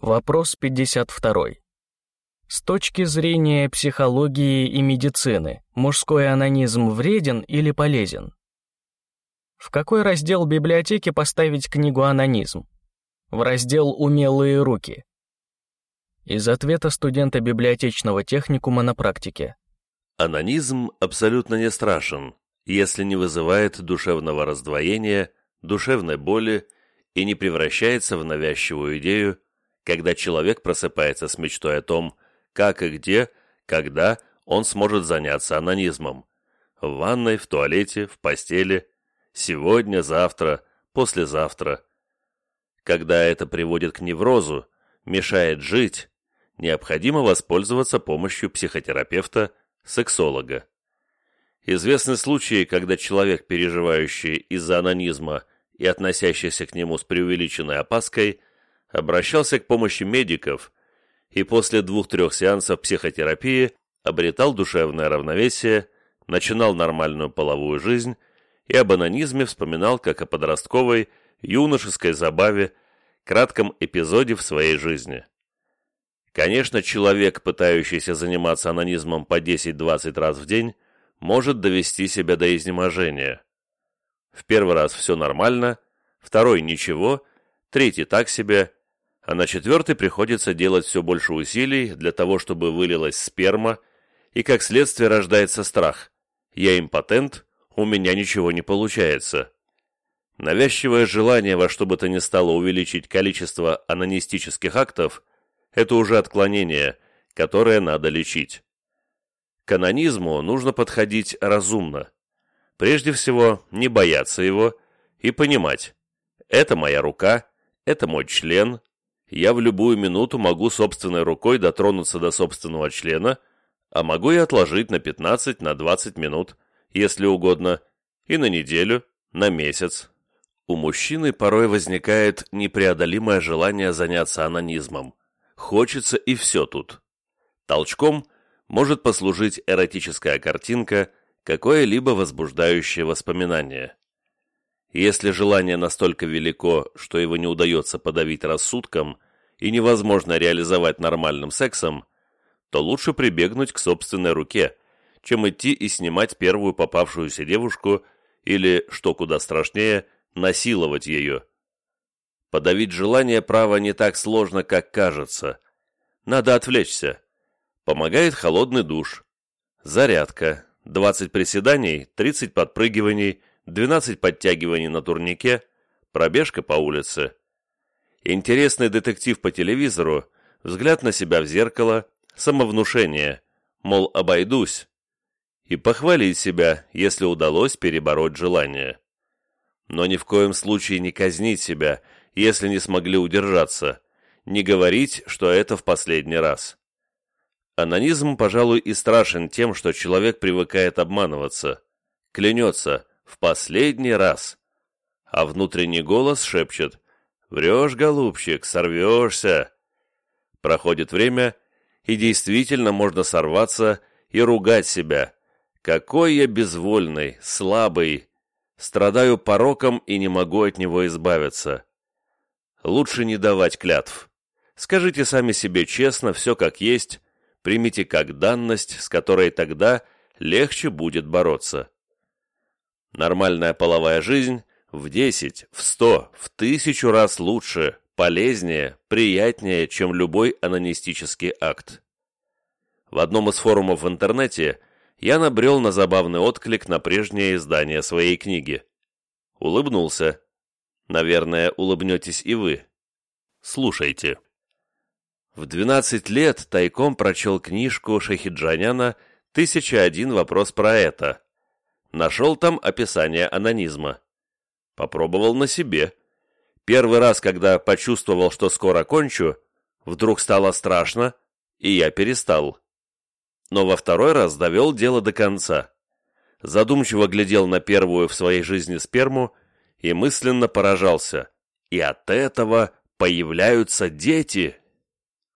Вопрос 52. С точки зрения психологии и медицины, мужской анонизм вреден или полезен? В какой раздел библиотеки поставить книгу «Анонизм»? В раздел «Умелые руки». Из ответа студента библиотечного техникума на практике. Анонизм абсолютно не страшен, если не вызывает душевного раздвоения, душевной боли и не превращается в навязчивую идею, когда человек просыпается с мечтой о том, как и где, когда он сможет заняться анонизмом. В ванной, в туалете, в постели, сегодня, завтра, послезавтра. Когда это приводит к неврозу, мешает жить, необходимо воспользоваться помощью психотерапевта, сексолога. Известны случаи, когда человек, переживающий из-за анонизма и относящийся к нему с преувеличенной опаской, обращался к помощи медиков и после двух-трех сеансов психотерапии обретал душевное равновесие, начинал нормальную половую жизнь и об анонизме вспоминал как о подростковой, юношеской забаве, кратком эпизоде в своей жизни. Конечно, человек, пытающийся заниматься анонизмом по 10-20 раз в день, может довести себя до изнеможения. В первый раз все нормально, второй ничего, третий так себе, а на четвертый приходится делать все больше усилий для того, чтобы вылилась сперма, и как следствие рождается страх. Я импотент, у меня ничего не получается. Навязчивое желание во что бы то ни стало увеличить количество анонистических актов – это уже отклонение, которое надо лечить. К анонизму нужно подходить разумно. Прежде всего, не бояться его и понимать – это моя рука, это мой член, я в любую минуту могу собственной рукой дотронуться до собственного члена, а могу и отложить на 15, на 20 минут, если угодно, и на неделю, на месяц. У мужчины порой возникает непреодолимое желание заняться анонизмом. Хочется и все тут. Толчком может послужить эротическая картинка, какое-либо возбуждающее воспоминание. Если желание настолько велико, что его не удается подавить рассудком и невозможно реализовать нормальным сексом, то лучше прибегнуть к собственной руке, чем идти и снимать первую попавшуюся девушку или, что куда страшнее, насиловать ее. Подавить желание права не так сложно, как кажется. Надо отвлечься. Помогает холодный душ. Зарядка. 20 приседаний, 30 подпрыгиваний, 12 подтягиваний на турнике, пробежка по улице. Интересный детектив по телевизору, взгляд на себя в зеркало, самовнушение, мол, обойдусь. И похвалить себя, если удалось перебороть желание. Но ни в коем случае не казнить себя, если не смогли удержаться, не говорить, что это в последний раз. Анонизм, пожалуй, и страшен тем, что человек привыкает обманываться, клянется, в последний раз. А внутренний голос шепчет «Врешь, голубчик, сорвешься». Проходит время, и действительно можно сорваться и ругать себя. Какой я безвольный, слабый, страдаю пороком и не могу от него избавиться. Лучше не давать клятв. Скажите сами себе честно все как есть, примите как данность, с которой тогда легче будет бороться. Нормальная половая жизнь в 10, в 100, в тысячу раз лучше, полезнее, приятнее, чем любой анонистический акт. В одном из форумов в интернете я набрел на забавный отклик на прежнее издание своей книги. Улыбнулся. Наверное, улыбнетесь и вы. Слушайте. В 12 лет тайком прочел книжку Шахиджаняна «Тысяча один вопрос про это», Нашел там описание анонизма. Попробовал на себе. Первый раз, когда почувствовал, что скоро кончу, вдруг стало страшно, и я перестал. Но во второй раз довел дело до конца. Задумчиво глядел на первую в своей жизни сперму и мысленно поражался. И от этого появляются дети.